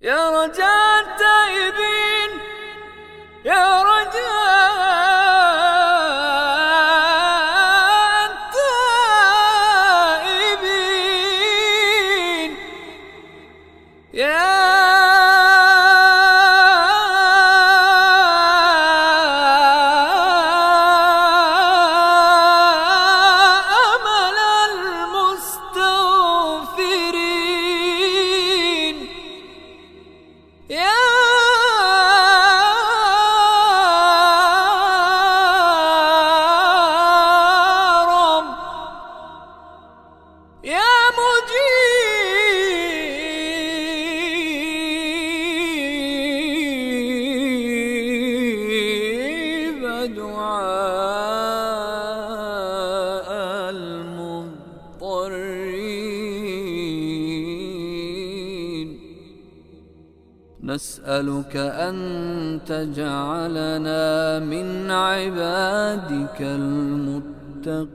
يا رجاء التائبين يا رجاء التائبين. يا مجيب دعاء المضطرين. نسألك أن تجعلنا من عبادك المتقين.